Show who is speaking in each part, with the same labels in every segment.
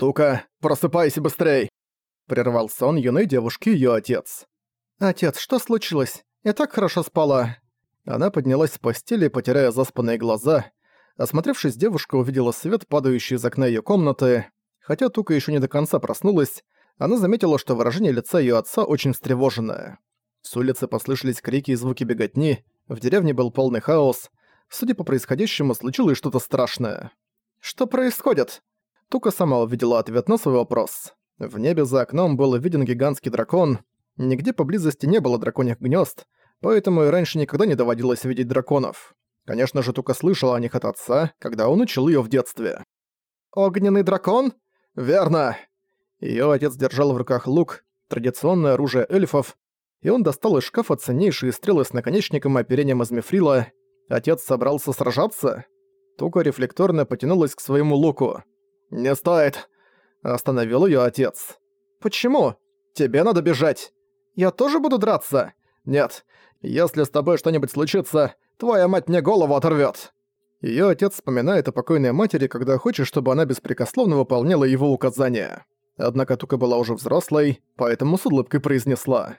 Speaker 1: «Тука, просыпайся быстрей!» Прервал сон юной девушки её отец. «Отец, что случилось? Я так хорошо спала!» Она поднялась с постели, потеряя заспанные глаза. Осмотревшись, девушка увидела свет, падающий из окна её комнаты. Хотя Тука ещё не до конца проснулась, она заметила, что выражение лица её отца очень встревоженное. С улицы послышались крики и звуки беготни, в деревне был полный хаос. Судя по происходящему, случилось что-то страшное. «Что происходит?» Тука сама увидела ответ на свой вопрос. В небе за окном был виден гигантский дракон. Нигде поблизости не было драконьих гнезд, поэтому и раньше никогда не доводилось видеть драконов. Конечно же, Тука слышала о них от отца, когда он учил её в детстве. «Огненный дракон?» «Верно!» Её отец держал в руках лук, традиционное оружие эльфов, и он достал из шкафа ценнейшие стрелы с наконечником и оперением из мифрила. Отец собрался сражаться? Тука рефлекторно потянулась к своему луку. «Не стоит!» Остановил её отец. «Почему? Тебе надо бежать. Я тоже буду драться?» «Нет. Если с тобой что-нибудь случится, твоя мать мне голову оторвёт!» Её отец вспоминает о покойной матери, когда хочет, чтобы она беспрекословно выполняла его указания. Однако Тука была уже взрослой, поэтому с улыбкой произнесла.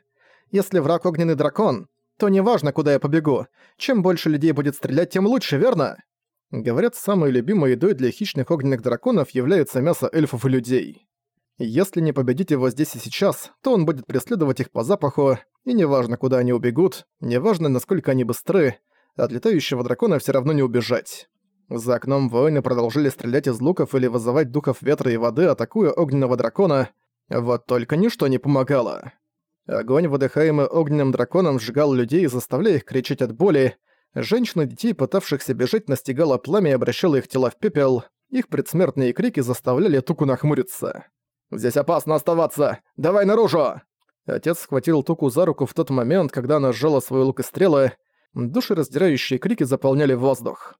Speaker 1: Если враг огненный дракон, то неважно, куда я побегу. Чем больше людей будет стрелять, тем лучше, верно? Говорят, самой любимой едой для хищных огненных драконов является мясо эльфов и людей. Если не победить его здесь и сейчас, то он будет преследовать их по запаху, и неважно, куда они убегут, неважно, насколько они быстры, от летающего дракона все равно не убежать. За окном воины продолжили стрелять из луков или вызывать духов ветра и воды, атакуя огненного дракона, вот только ничто не помогало. Огонь, выдыхаемый огненным драконом, сжигал людей, заставляя их кричать от боли. Женщин и детей, пытавшихся бежать, настигало пламя и обращало их тела в пепел. Их предсмертные крики заставляли Туку нахмуриться. «Здесь опасно оставаться! Давай наружу!» Отец схватил Туку за руку в тот момент, когда она сжала свой лук и стрелы. Душераздирающие крики заполняли воздух.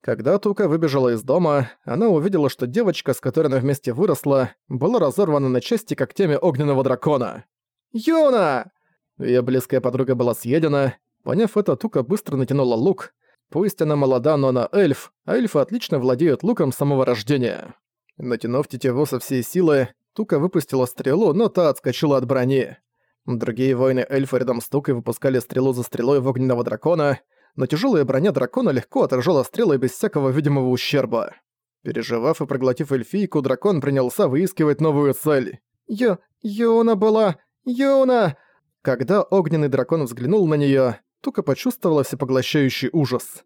Speaker 1: Когда Тука выбежала из дома, она увидела, что девочка, с которой она вместе выросла, была разорвана на части когтями огненного дракона. «Юна!» Её близкая подруга была съедена. Поняв это, Тука быстро натянула лук. Пусть она молода, но она эльф, а эльфы отлично владеют луком с самого рождения. Натянув тетиву со всей силы, Тука выпустила стрелу, но та отскочила от брони. Другие воины-эльфы рядом с Тукой выпускали стрелу за стрелой в огненного дракона, но тяжелая броня дракона легко отражала стрелы без всякого видимого ущерба. Переживав и проглотив эльфийку, дракон принялся выискивать новую цель. «Ё... Юна была... «Юна!» Когда огненный дракон взглянул на неё, Тука почувствовала всепоглощающий ужас.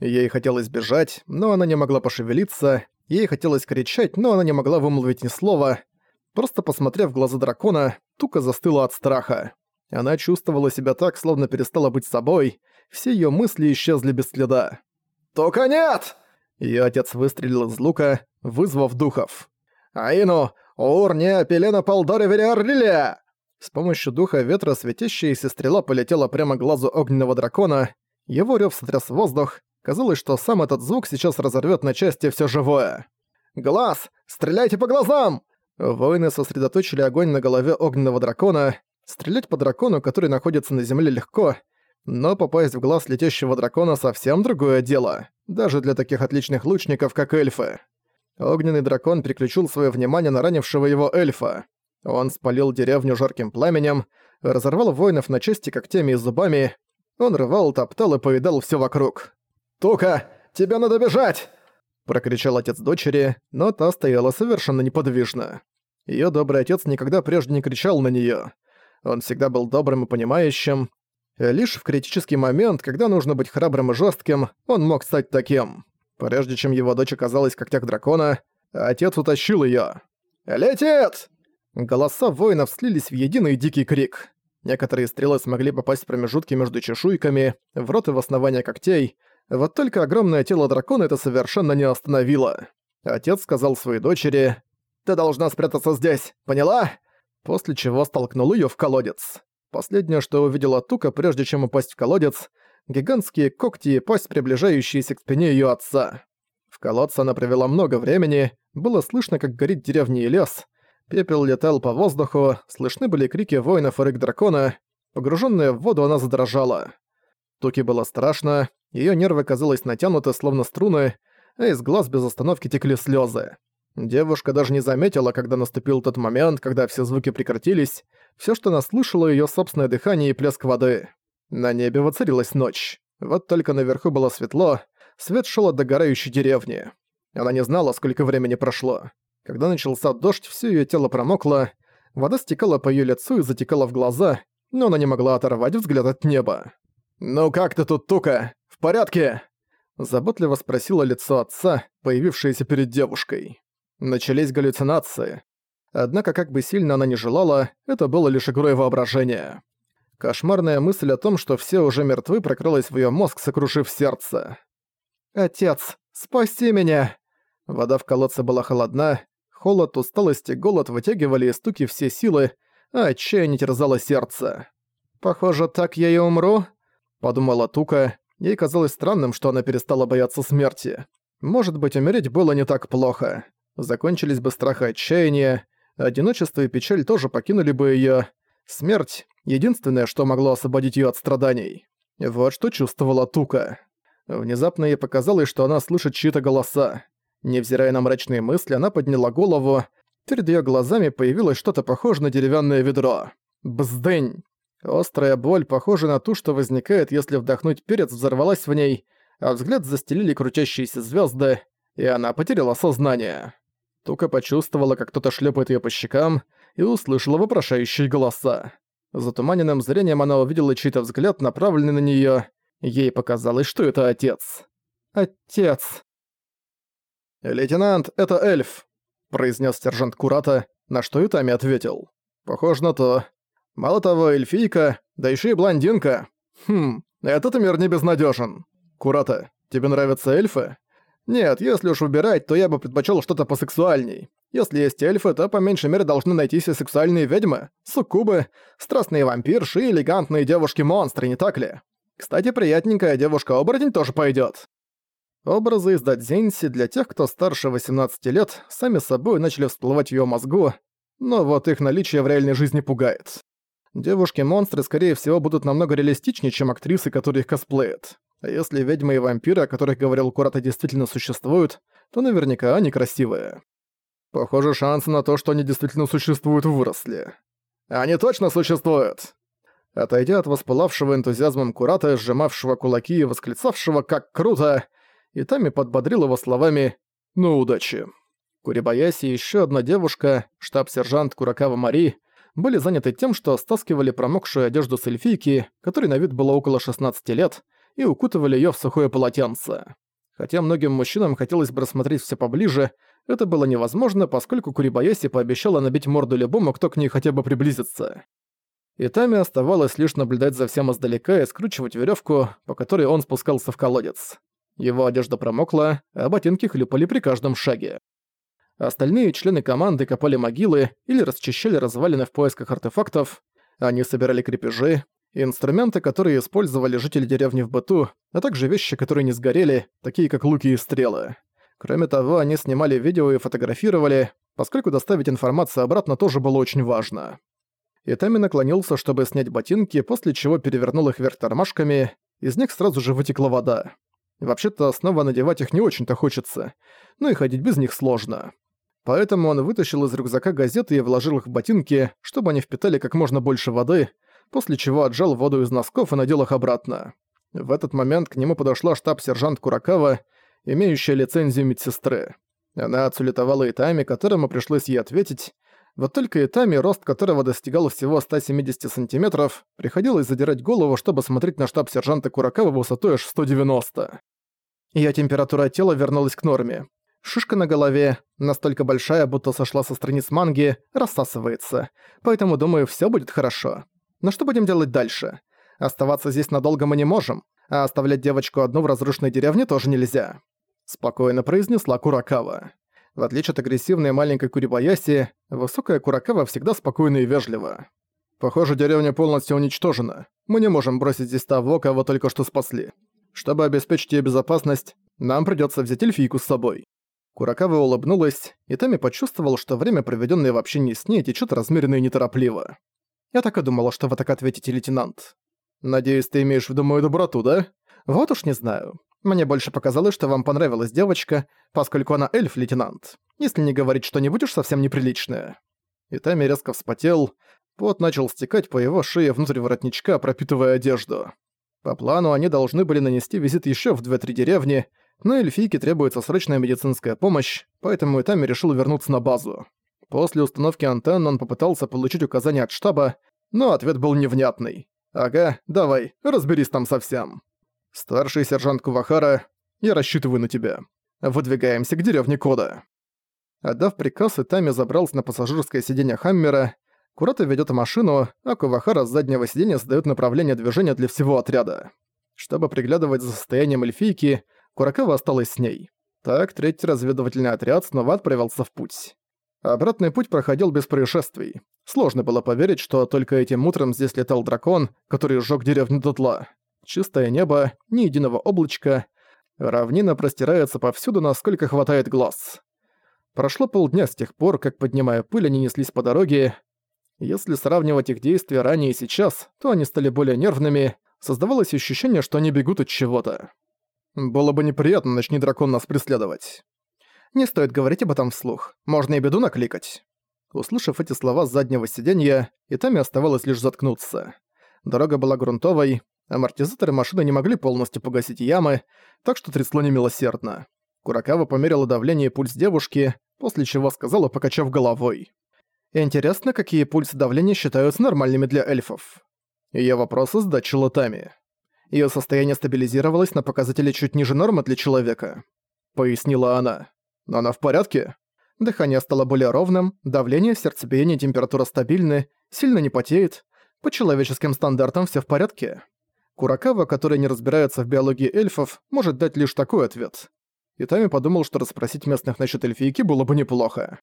Speaker 1: Ей хотелось бежать, но она не могла пошевелиться, ей хотелось кричать, но она не могла вымолвить ни слова. Просто посмотрев в глаза дракона, Тука застыла от страха. Она чувствовала себя так, словно перестала быть собой, все её мысли исчезли без следа. «Тука нет!» Её отец выстрелил из лука, вызвав духов. «Аину! Урне, Пелена Полдори Вериарлилия!» С помощью духа ветра светящаяся стрела полетела прямо к глазу огненного дракона. Его рёв сотряс воздух. Казалось, что сам этот звук сейчас разорвёт на части всё живое. «Глаз! Стреляйте по глазам!» Воины сосредоточили огонь на голове огненного дракона. Стрелять по дракону, который находится на земле, легко, но попасть в глаз летящего дракона совсем другое дело, даже для таких отличных лучников, как эльфы. Огненный дракон переключил своё внимание на ранившего его эльфа. Он спалил деревню жарким пламенем, разорвал воинов на части когтями и зубами. Он рвал, топтал и поедал все вокруг. «Тука, тебе надо бежать!» Прокричал отец дочери, но та стояла совершенно неподвижно. Её добрый отец никогда прежде не кричал на неё. Он всегда был добрым и понимающим. Лишь в критический момент, когда нужно быть храбрым и жестким, он мог стать таким. Прежде чем его дочь оказалась в когтях дракона, отец утащил её. «Летит!» Голоса воинов слились в единый дикий крик. Некоторые стрелы смогли попасть в промежутки между чешуйками, в рот и в основание когтей, вот только огромное тело дракона это совершенно не остановило. Отец сказал своей дочери «Ты должна спрятаться здесь, поняла?» После чего столкнул её в колодец. Последнее, что увидела Тука, прежде чем упасть в колодец, гигантские когти и пасть, приближающиеся к спине её отца. В колодце она провела много времени, было слышно, как горит деревня и лес, Пепел летал по воздуху, слышны были крики воинов и рык дракона. Погруженная в воду, она задрожала. Туки было страшно, ее нервы казалось натянуты, словно струны, а из глаз без остановки текли слезы. Девушка даже не заметила, когда наступил тот момент, когда все звуки прекратились, все, что она слышала, ее собственное дыхание и плеск воды. На небе воцарилась ночь. Вот только наверху было светло, свет шел от догорающей деревни. Она не знала, сколько времени прошло. Когда начался дождь, все ее тело промокло, вода стекала по ее лицу и затекала в глаза, но она не могла оторвать взгляд от неба. «Ну как ты тут, Тука? В порядке?» Заботливо спросило лицо отца, появившееся перед девушкой. Начались галлюцинации. Однако, как бы сильно она ни желала, это было лишь игрой воображения. Кошмарная мысль о том, что все уже мертвы, прокралась в её мозг, сокрушив сердце. «Отец, спаси меня!» Вода в колодце была холодна, холод, усталость и голод вытягивали из стуки все силы, а отчаяние терзало сердце. «Похоже, так я и умру», — подумала Тука. Ей казалось странным, что она перестала бояться смерти. Может быть, умереть было не так плохо. Закончились бы страх и отчаяние, одиночество и печаль тоже покинули бы её. Смерть — единственное, что могло освободить её от страданий. Вот что чувствовала Тука. Внезапно ей показалось, что она слышит чьи-то голоса. Невзирая на мрачные мысли, она подняла голову. Перед её глазами появилось что-то похожее на деревянное ведро. Бздынь! Острая боль, похожая на ту, что возникает, если вдохнуть перец, взорвалась в ней, а взгляд застелили крутящиеся звезды, и она потеряла сознание. Тука почувствовала, как кто-то шлепает ее по щекам, и услышала вопрошающие голоса. Затуманенным зрением она увидела чей-то взгляд, направленный на нее. Ей показалось, что это отец. «Отец!» «Лейтенант, это эльф!» – произнес сержант Курата, на что Итами ответил. «Похоже на то. Мало того, эльфийка, да еще и блондинка. Хм, этот мир не безнадежен. Курата, тебе нравятся эльфы?» Нет, если уж выбирать, то я бы предпочел что-то посексуальней. Если есть эльфы, то по меньшей мере должны найтись и сексуальные ведьмы, суккубы, страстные вампирши и элегантные девушки-монстры, не так ли? Кстати, приятненькая девушка-оборотень тоже пойдет. Образы из Дадзинси для тех, кто старше 18 лет, сами собой начали всплывать в её мозгу, но вот их наличие в реальной жизни пугает. Девушки-монстры, скорее всего, будут намного реалистичнее, чем актрисы, которые их косплеят. А если ведьмы и вампиры, о которых говорил Курата, действительно существуют, то наверняка они красивые. Похоже, шансы на то, что они действительно существуют, выросли. Они точно существуют! Отойдя от воспылавшего энтузиазмом Курата, сжимавшего кулаки и восклицавшего «как круто!», Итами подбодрил его словами «ну удачи». Курибаяси и ещё одна девушка, штаб-сержант Куракава Мари, были заняты тем, что стаскивали промокшую одежду с эльфийки, которой на вид было около 16 лет, и укутывали её в сухое полотенце. Хотя многим мужчинам хотелось бы рассмотреть всё поближе, это было невозможно, поскольку Курибаяси пообещала набить морду любому, кто к ней хотя бы приблизится. И Тами оставалось лишь наблюдать за всем издалека и скручивать верёвку, по которой он спускался в колодец. Его одежда промокла, а ботинки хлюпали при каждом шаге. Остальные члены команды копали могилы или расчищали развалины в поисках артефактов, они собирали крепежи, инструменты, которые использовали жители деревни в быту, а также вещи, которые не сгорели, такие как луки и стрелы. Кроме того, они снимали видео и фотографировали, поскольку доставить информацию обратно тоже было очень важно. Итами наклонился, чтобы снять ботинки, после чего перевернул их вверх тормашками, из них сразу же вытекла вода. Вообще-то снова надевать их не очень-то хочется, но и ходить без них сложно. Поэтому он вытащил из рюкзака газеты и вложил их в ботинки, чтобы они впитали как можно больше воды, после чего отжал воду из носков и надел их обратно. В этот момент к нему подошла штаб-сержант Куракава, имеющая лицензию медсестры. Она отсулетовала Итами, которому пришлось ей ответить. Вот только Итами, рост которого достигал всего 170 сантиметров, приходилось задирать голову, чтобы смотреть на штаб-сержанта Куракава высотой аж 190. Её температура тела вернулась к норме. Шишка на голове, настолько большая, будто сошла со страниц манги, рассасывается. Поэтому, думаю, всё будет хорошо. Но что будем делать дальше? Оставаться здесь надолго мы не можем, а оставлять девочку одну в разрушенной деревне тоже нельзя. Спокойно произнесла Куракава. В отличие от агрессивной маленькой Курибаяси, высокая Куракава всегда спокойна и вежлива. Похоже, деревня полностью уничтожена. Мы не можем бросить здесь того, кого только что спасли. Чтобы обеспечить ее безопасность, нам придется взять эльфийку с собой. Куракава улыбнулась, и Тами почувствовал, что время, проведенное в общении с ней, течет размеренно и неторопливо. Я так и думала, что вы так ответите, лейтенант. Надеюсь, ты имеешь в виду мою доброту, да? Вот уж не знаю. Мне больше показалось, что вам понравилась девочка, поскольку она эльф-лейтенант. Если не говорить что-нибудь уж совсем неприличное». Итами резко вспотел, пот начал стекать по его шее внутрь воротничка, пропитывая одежду. По плану они должны были нанести визит еще в две-три деревни, но эльфийке требуется срочная медицинская помощь, поэтому Итами решил вернуться на базу. После установки антенн он попытался получить указания от штаба, но ответ был невнятный. «Ага, давай, разберись там совсем». «Старший сержант Кувахара, я рассчитываю на тебя. Выдвигаемся к деревне Кода». Отдав приказ, Итами забрался на пассажирское сиденье Хаммера. Курата ведёт машину, а Кувахара с заднего сиденья сдаёт направление движения для всего отряда. Чтобы приглядывать за состоянием эльфийки, Куракава осталась с ней. Так, третий разведывательный отряд снова отправился в путь. Обратный путь проходил без происшествий. Сложно было поверить, что только этим утром здесь летал дракон, который сжёг деревню дотла. Чистое небо, ни единого облачка. Равнина простирается повсюду, насколько хватает глаз. Прошло полдня с тех пор, как, поднимая пыль, они неслись по дороге. Если сравнивать их действия ранее и сейчас, то они стали более нервными, создавалось ощущение, что они бегут от чего-то. Было бы неприятно, начни дракон нас преследовать. Не стоит говорить об этом вслух. Можно и беду накликать. Услышав эти слова с заднего сиденья, Итами оставалось лишь заткнуться. Дорога была грунтовой, амортизаторы машины не могли полностью погасить ямы, так что трясло немилосердно. Куракава померила давление и пульс девушки, после чего сказала, покачав головой. «Интересно, какие пульсы давления считаются нормальными для эльфов?» Её вопросы задачила Тами. Её состояние стабилизировалось на показателе чуть ниже нормы для человека. Пояснила она. Но она в порядке? Дыхание стало более ровным, давление, сердцебиение, температура стабильны, сильно не потеет. По человеческим стандартам все в порядке. Куракава, который не разбирается в биологии эльфов, может дать лишь такой ответ. И Тами подумал, что расспросить местных насчет эльфийки было бы неплохо.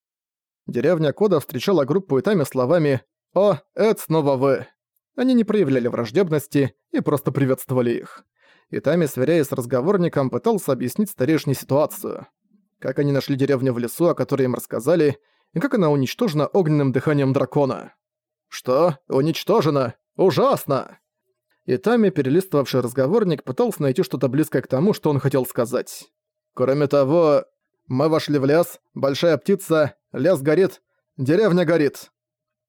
Speaker 1: Деревня Кода встречала группу Итами словами «О, это снова вы». Они не проявляли враждебности и просто приветствовали их. Итами, сверяясь с разговорником, пытался объяснить старейшине ситуацию. Как они нашли деревню в лесу, о которой им рассказали, и как она уничтожена огненным дыханием дракона. «Что? Уничтожена? Ужасно!» Итами, перелистывавший разговорник, пытался найти что-то близкое к тому, что он хотел сказать. Кроме того, мы вошли в лес, большая птица, лес горит, деревня горит.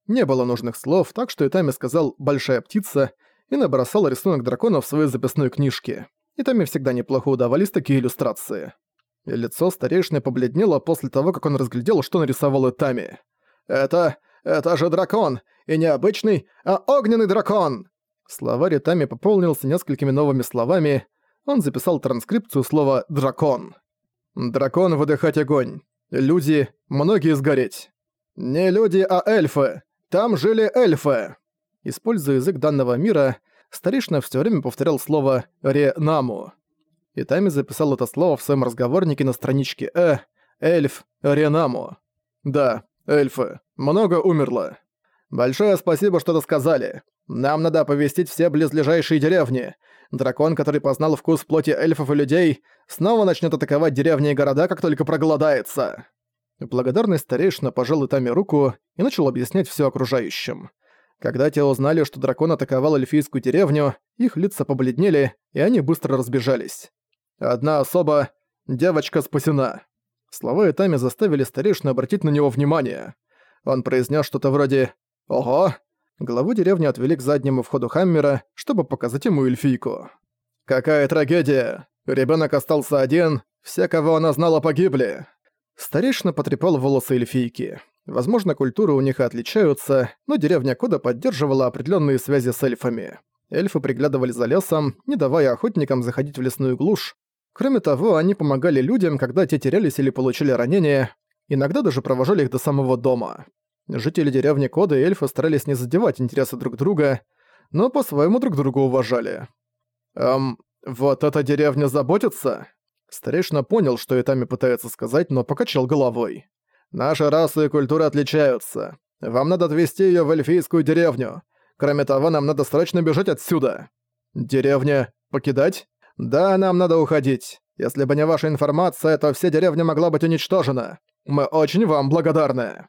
Speaker 1: Не было нужных слов, так что Итами сказал «большая птица» и набросал рисунок дракона в своей записной книжке. Итами всегда неплохо удавались такие иллюстрации. И лицо старейшины побледнело после того, как он разглядел, что нарисовал Итами. «Это... это же дракон! И не обычный, а огненный дракон!» Словарь Итами пополнился несколькими новыми словами. Он записал транскрипцию слова «дракон». «Дракон выдыхать огонь. Люди, многие сгореть. Не люди, а эльфы. Там жили эльфы. Используя язык данного мира, старейшина все время повторял слово «ренаму». Итами записал это слово в своем разговорнике на страничке «э», «эльф», «ренаму». Да, эльфы. Много умерло. Большое спасибо, что рассказали. Нам надо оповестить все близлежащие деревни. Дракон, который познал вкус плоти эльфов и людей, снова начнет атаковать деревни и города, как только проголодается. Благодарный старейшина пожал Итами руку и начал объяснять все окружающим. Когда те узнали, что дракон атаковал эльфийскую деревню, их лица побледнели, и они быстро разбежались. Одна особа — девочка спасена. Слова Итами заставили старейшину обратить на него внимание. Он произнес что-то вроде «Ого!». Главу деревни отвели к заднему входу Хаммера, чтобы показать ему эльфийку. «Какая трагедия! Ребенок остался один, все, кого она знала, погибли!» Старейшина потрепал волосы эльфийки. Возможно, культуры у них и отличаются, но деревня Кода поддерживала определенные связи с эльфами. Эльфы приглядывали за лесом, не давая охотникам заходить в лесную глушь. Кроме того, они помогали людям, когда те терялись или получили ранения, иногда даже провожали их до самого дома. Жители деревни Кода и эльфы старались не задевать интересы друг друга, но по-своему друг друга уважали. «Эм, вот эта деревня заботится?» Старейшина понял, что Итами пытается сказать, но покачал головой. «Наши расы и культуры отличаются. Вам надо отвезти её в эльфийскую деревню. Кроме того, нам надо срочно бежать отсюда». «Деревня? Покидать?» «Да, нам надо уходить. Если бы не ваша информация, то вся деревня могла быть уничтожена. Мы очень вам благодарны».